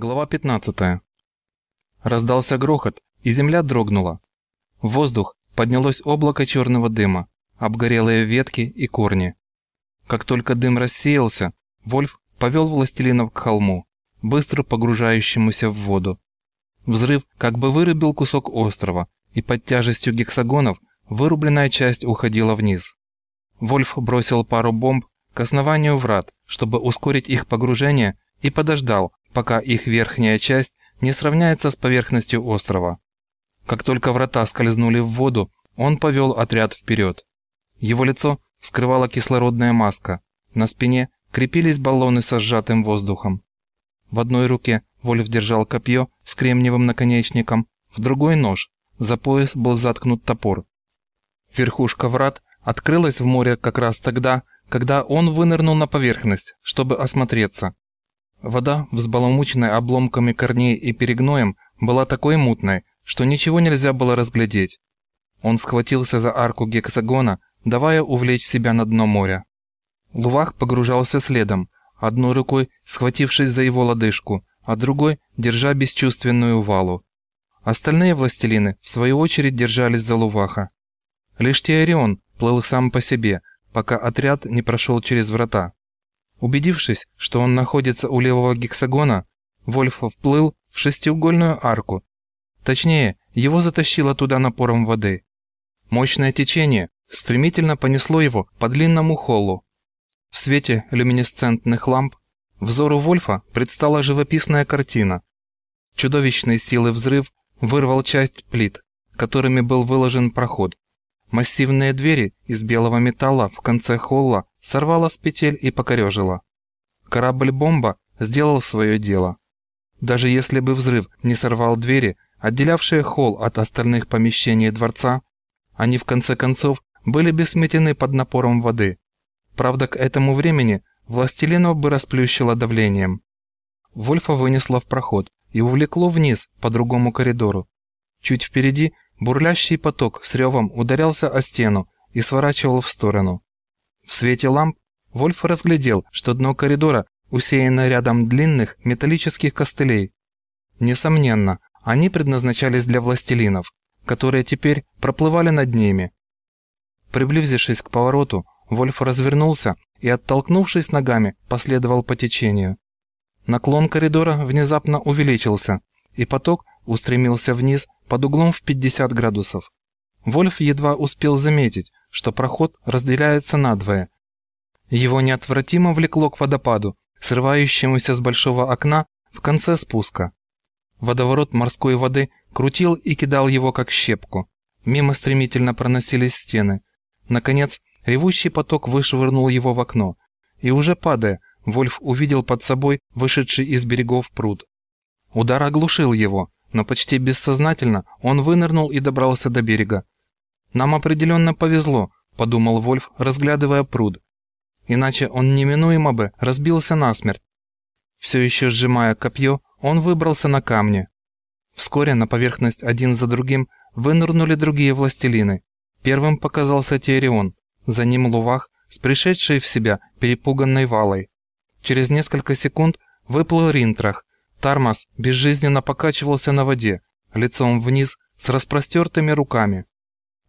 Глава 15. Раздался грохот, и земля дрогнула. В воздух поднялось облако черного дыма, обгорелые ветки и корни. Как только дым рассеялся, Вольф повел властелинов к холму, быстро погружающемуся в воду. Взрыв как бы вырубил кусок острова, и под тяжестью гексагонов вырубленная часть уходила вниз. Вольф бросил пару бомб к основанию врат, чтобы ускорить их погружение, и подождал, пока их верхняя часть не сравняется с поверхностью острова. Как только врата скользнули в воду, он повел отряд вперед. Его лицо скрывала кислородная маска, на спине крепились баллоны со сжатым воздухом. В одной руке Вольф держал копье с кремниевым наконечником, в другой нож, за пояс был заткнут топор. Верхушка врат открылась в море как раз тогда, когда он вынырнул на поверхность, чтобы осмотреться. Вода, взбаламученная обломками корней и перегноем, была такой мутной, что ничего нельзя было разглядеть. Он схватился за арку гексагона, давая увлечь себя на дно моря. Лувах погружался следом, одной рукой схватившись за его лодыжку, а другой держа бесчувственную валу. Остальные властелины, в свою очередь, держались за Луваха. Лишь Теорион плыл сам по себе, пока отряд не прошел через врата. Убедившись, что он находится у левого гексагона, Вольф вплыл в шестиугольную арку. Точнее, его затащило туда напором воды. Мощное течение стремительно понесло его по длинному холлу. В свете люминесцентных ламп взору Вольфа предстала живописная картина. Чудовищной силы взрыв вырвал часть плит, которыми был выложен проход. Массивные двери из белого металла в конце холла сорвала с петель и покорежила. Корабль-бомба сделал свое дело. Даже если бы взрыв не сорвал двери, отделявшие холл от остальных помещений дворца, они в конце концов были бы сметены под напором воды. Правда, к этому времени властелинов бы расплющило давлением. Вольфа вынесло в проход и увлекло вниз по другому коридору. Чуть впереди бурлящий поток с ревом ударялся о стену и сворачивал в сторону. В свете ламп Вольф разглядел, что дно коридора усеяно рядом длинных металлических костылей. Несомненно, они предназначались для властелинов, которые теперь проплывали над ними. Приблизившись к повороту, Вольф развернулся и, оттолкнувшись ногами, последовал по течению. Наклон коридора внезапно увеличился, и поток устремился вниз под углом в 50 градусов. Вольф едва успел заметить, что проход разделяется надвое. Его неотвратимо влекло к водопаду, срывающемуся с большого окна в конце спуска. Водоворот морской воды крутил и кидал его как щепку. Мимо стремительно проносились стены. Наконец, ревущий поток вышвырнул его в окно. И уже падая, Вольф увидел под собой вышедший из берегов пруд. Удар оглушил его, но почти бессознательно он вынырнул и добрался до берега. «Нам определенно повезло», – подумал Вольф, разглядывая пруд. Иначе он неминуемо бы разбился насмерть. Все еще сжимая копье, он выбрался на камни. Вскоре на поверхность один за другим вынырнули другие властелины. Первым показался Теорион, за ним Лувах с пришедшей в себя перепуганной валой. Через несколько секунд выплыл Ринтрах. Тармас безжизненно покачивался на воде, лицом вниз, с распростертыми руками.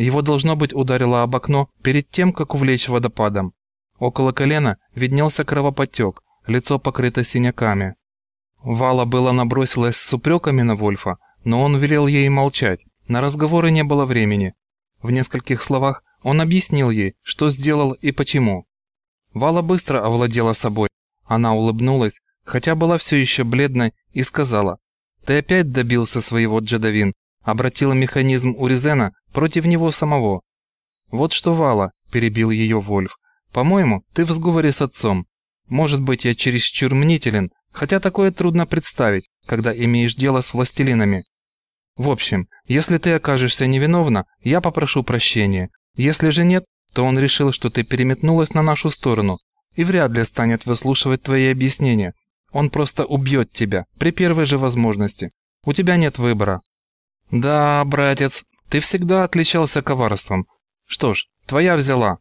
Его, должно быть, ударило об окно перед тем, как увлечь водопадом. Около колена виднелся кровоподтек, лицо покрыто синяками. Вала было набросилась с упреками на Вольфа, но он велел ей молчать. На разговоры не было времени. В нескольких словах он объяснил ей, что сделал и почему. Вала быстро овладела собой. Она улыбнулась, хотя была все еще бледной, и сказала, «Ты опять добился своего, Джадавин, обратила механизм Уризена против него самого. «Вот что, Вала», – перебил ее Вольф, – «по-моему, ты в сговоре с отцом. Может быть, я чересчур мнителен, хотя такое трудно представить, когда имеешь дело с властелинами. В общем, если ты окажешься невиновна, я попрошу прощения. Если же нет, то он решил, что ты переметнулась на нашу сторону и вряд ли станет выслушивать твои объяснения. Он просто убьет тебя при первой же возможности. У тебя нет выбора. «Да, братец, ты всегда отличался коварством. Что ж, твоя взяла.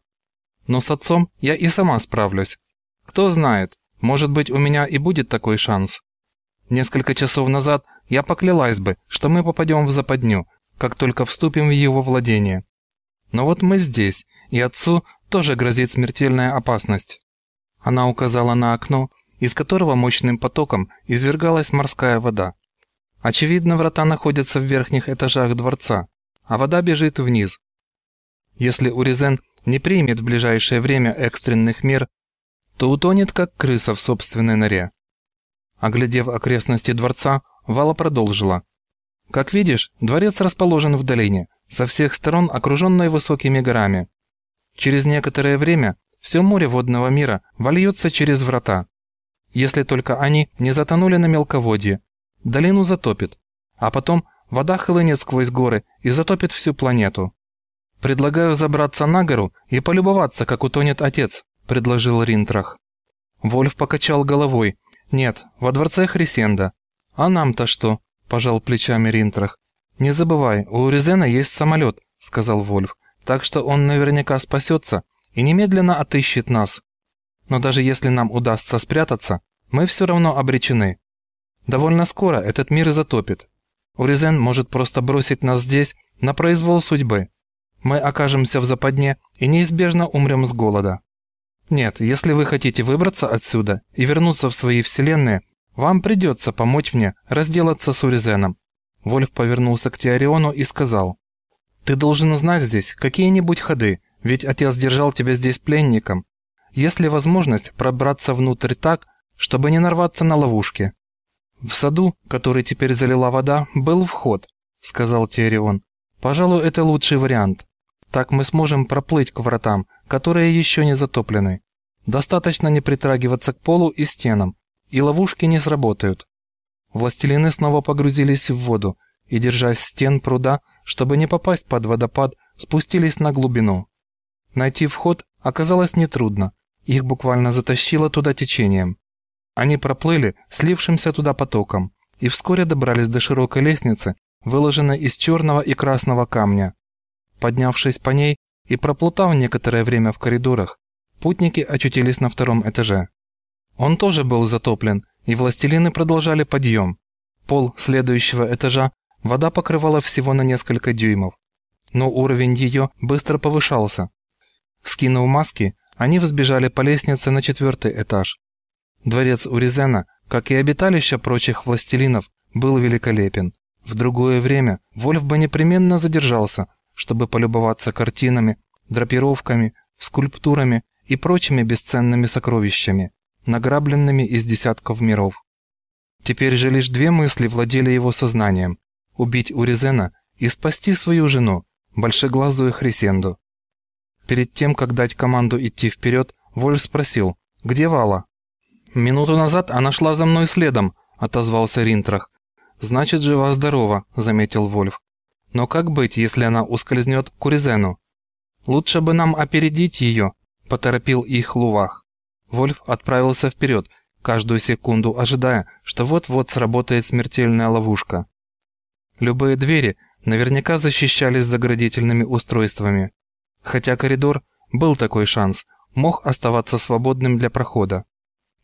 Но с отцом я и сама справлюсь. Кто знает, может быть, у меня и будет такой шанс». Несколько часов назад я поклялась бы, что мы попадем в западню, как только вступим в его владение. Но вот мы здесь, и отцу тоже грозит смертельная опасность. Она указала на окно, из которого мощным потоком извергалась морская вода. Очевидно, врата находятся в верхних этажах дворца, а вода бежит вниз. Если Уризен не примет в ближайшее время экстренных мер, то утонет как крыса в собственной норе. Оглядев окрестности дворца, Вала продолжила. «Как видишь, дворец расположен в долине, со всех сторон окруженной высокими горами. Через некоторое время все море водного мира вольется через врата. Если только они не затонули на мелководье, долину затопит, а потом вода хлынет сквозь горы и затопит всю планету. «Предлагаю забраться на гору и полюбоваться, как утонет отец», – предложил Ринтрах. Вольф покачал головой. «Нет, во дворце Хрисенда». «А нам-то что?» – пожал плечами Ринтрах. «Не забывай, у Уризена есть самолет», – сказал Вольф. «Так что он наверняка спасется и немедленно отыщет нас. Но даже если нам удастся спрятаться, мы все равно обречены. Довольно скоро этот мир затопит. Уризен может просто бросить нас здесь на произвол судьбы. Мы окажемся в западне и неизбежно умрем с голода. Нет, если вы хотите выбраться отсюда и вернуться в свои вселенные, вам придется помочь мне разделаться с Уризеном. Вольф повернулся к Теориону и сказал, «Ты должен знать здесь какие-нибудь ходы, ведь отец держал тебя здесь пленником. Есть ли возможность пробраться внутрь так, чтобы не нарваться на ловушки?» «В саду, который теперь залила вода, был вход», — сказал Теорион. «Пожалуй, это лучший вариант. Так мы сможем проплыть к вратам, которые еще не затоплены. Достаточно не притрагиваться к полу и стенам, и ловушки не сработают. Властелины снова погрузились в воду и, держась стен пруда, чтобы не попасть под водопад, спустились на глубину. Найти вход оказалось нетрудно, их буквально затащило туда течением. Они проплыли слившимся туда потоком и вскоре добрались до широкой лестницы, выложенной из черного и красного камня. Поднявшись по ней и проплутав некоторое время в коридорах, путники очутились на втором этаже. Он тоже был затоплен, и властелины продолжали подъем. Пол следующего этажа вода покрывала всего на несколько дюймов, но уровень ее быстро повышался. Скинув маски, они взбежали по лестнице на четвертый этаж. Дворец Уризена, как и обиталище прочих властелинов, был великолепен. В другое время Вольф бы непременно задержался – чтобы полюбоваться картинами, драпировками, скульптурами и прочими бесценными сокровищами, награбленными из десятков миров. Теперь же лишь две мысли владели его сознанием – убить Уризена и спасти свою жену, большеглазую Хрисенду. Перед тем, как дать команду идти вперед, Вольф спросил, где Вала? «Минуту назад она шла за мной следом», – отозвался Ринтрах. «Значит, жива-здорова», – заметил Вольф. Но как быть, если она ускользнет к Уризену? Лучше бы нам опередить ее, поторопил их Лувах. Вольф отправился вперед, каждую секунду ожидая, что вот-вот сработает смертельная ловушка. Любые двери наверняка защищались заградительными устройствами. Хотя коридор, был такой шанс, мог оставаться свободным для прохода.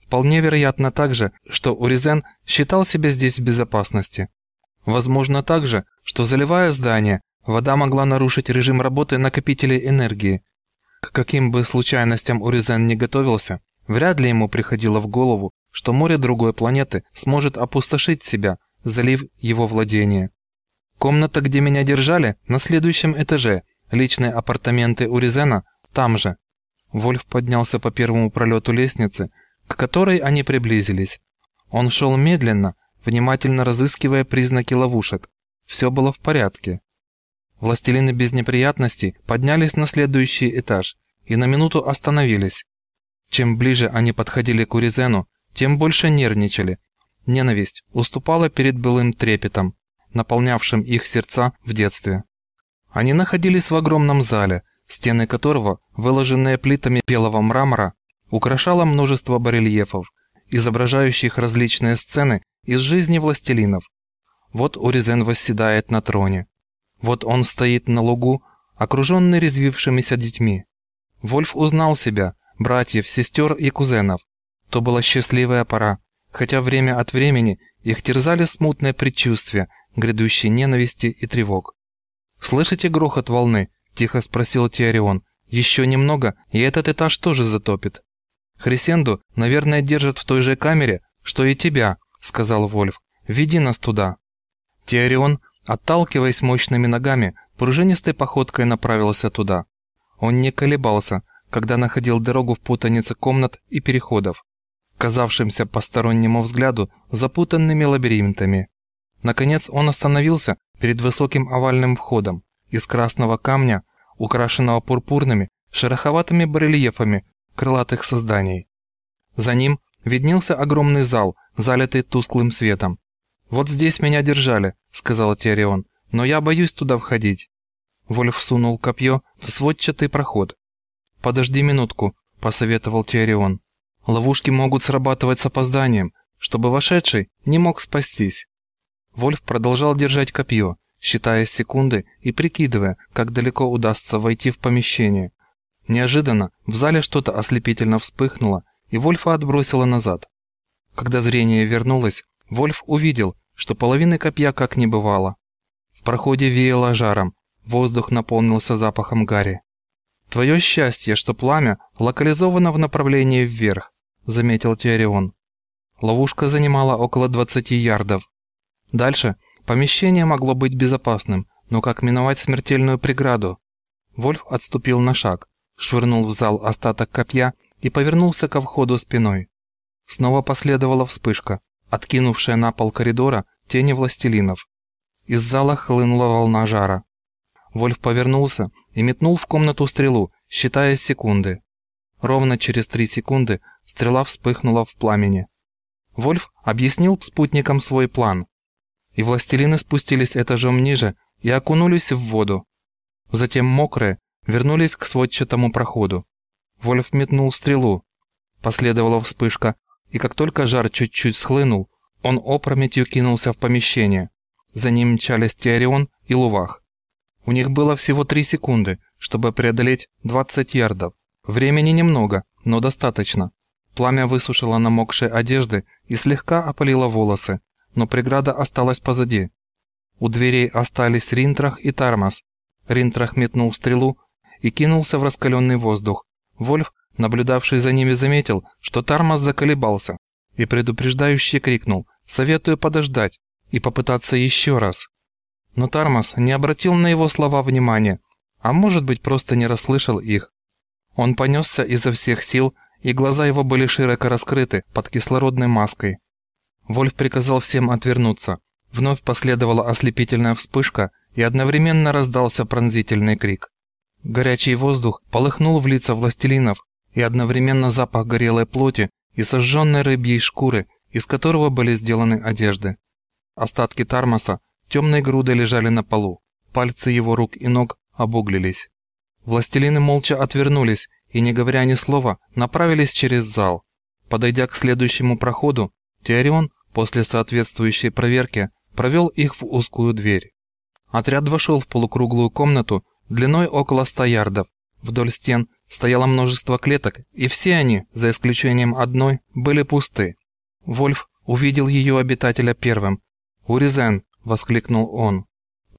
Вполне вероятно также, что Уризен считал себя здесь в безопасности. Возможно также, что заливая здание, вода могла нарушить режим работы накопителей энергии. К каким бы случайностям Уризен не готовился, вряд ли ему приходило в голову, что море другой планеты сможет опустошить себя, залив его владение. Комната, где меня держали, на следующем этаже, личные апартаменты Уризена там же. Вольф поднялся по первому пролету лестницы, к которой они приблизились. Он шел медленно, внимательно разыскивая признаки ловушек. Все было в порядке. Властелины без неприятностей поднялись на следующий этаж и на минуту остановились. Чем ближе они подходили к Уризену, тем больше нервничали. Ненависть уступала перед былым трепетом, наполнявшим их сердца в детстве. Они находились в огромном зале, стены которого, выложенные плитами белого мрамора, украшало множество барельефов, изображающих различные сцены из жизни властелинов. Вот Уризен восседает на троне. Вот он стоит на лугу, окруженный резвившимися детьми. Вольф узнал себя, братьев, сестер и кузенов. То была счастливая пора, хотя время от времени Их терзали смутные предчувствия, грядущей ненависти и тревог. «Слышите грохот волны?» – тихо спросил Теорион. «Еще немного, и этот этаж тоже затопит». «Хрисенду, наверное, держат в той же камере, что и тебя», – сказал Вольф. «Веди нас туда». Теорион, отталкиваясь мощными ногами, пружинистой походкой направился туда. Он не колебался, когда находил дорогу в путанице комнат и переходов казавшимся постороннему взгляду запутанными лабиринтами. Наконец он остановился перед высоким овальным входом из красного камня, украшенного пурпурными, шероховатыми барельефами крылатых созданий. За ним виднелся огромный зал, залитый тусклым светом. «Вот здесь меня держали», — сказал Тиарион, — «но я боюсь туда входить». Вольф сунул копье в сводчатый проход. «Подожди минутку», — посоветовал Тиарион. Ловушки могут срабатывать с опозданием, чтобы вошедший не мог спастись. Вольф продолжал держать копье, считая секунды и прикидывая, как далеко удастся войти в помещение. Неожиданно в зале что-то ослепительно вспыхнуло, и Вольфа отбросило назад. Когда зрение вернулось, Вольф увидел, что половины копья как не бывало. В проходе веяло жаром, воздух наполнился запахом гари. Твое счастье, что пламя локализовано в направлении вверх, – заметил Теорион. Ловушка занимала около 20 ярдов. Дальше помещение могло быть безопасным, но как миновать смертельную преграду? Вольф отступил на шаг, швырнул в зал остаток копья и повернулся ко входу спиной. Снова последовала вспышка, откинувшая на пол коридора тени властелинов. Из зала хлынула волна жара. Вольф повернулся и метнул в комнату стрелу, считая секунды. Ровно через три секунды стрела вспыхнула в пламени. Вольф объяснил спутникам свой план. И властелины спустились этажом ниже и окунулись в воду. Затем мокрые вернулись к сводчатому проходу. Вольф метнул стрелу. Последовала вспышка, и как только жар чуть-чуть схлынул, он опрометью кинулся в помещение. За ним мчались Теорион и Лувах. У них было всего три секунды, чтобы преодолеть 20 ярдов. Времени немного, но достаточно. Пламя высушило намокшие одежды и слегка опалило волосы, но преграда осталась позади. У дверей остались Ринтрах и Тармас. Ринтрах метнул стрелу и кинулся в раскаленный воздух. Вольф, наблюдавший за ними, заметил, что Тармас заколебался и предупреждающе крикнул «Советую подождать и попытаться еще раз». Но Тармас не обратил на его слова внимания, а может быть просто не расслышал их. Он понесся изо всех сил, и глаза его были широко раскрыты под кислородной маской. Вольф приказал всем отвернуться. Вновь последовала ослепительная вспышка, и одновременно раздался пронзительный крик. Горячий воздух полыхнул в лица властелинов, и одновременно запах горелой плоти и сожженной рыбьей шкуры, из которого были сделаны одежды. Остатки тармоса темной грудой лежали на полу, пальцы его рук и ног обуглились. Властелины молча отвернулись и, не говоря ни слова, направились через зал. Подойдя к следующему проходу, Теорион после соответствующей проверки провел их в узкую дверь. Отряд вошел в полукруглую комнату длиной около 100 ярдов. Вдоль стен стояло множество клеток, и все они, за исключением одной, были пусты. Вольф увидел ее обитателя первым. «Уризен!» – воскликнул он.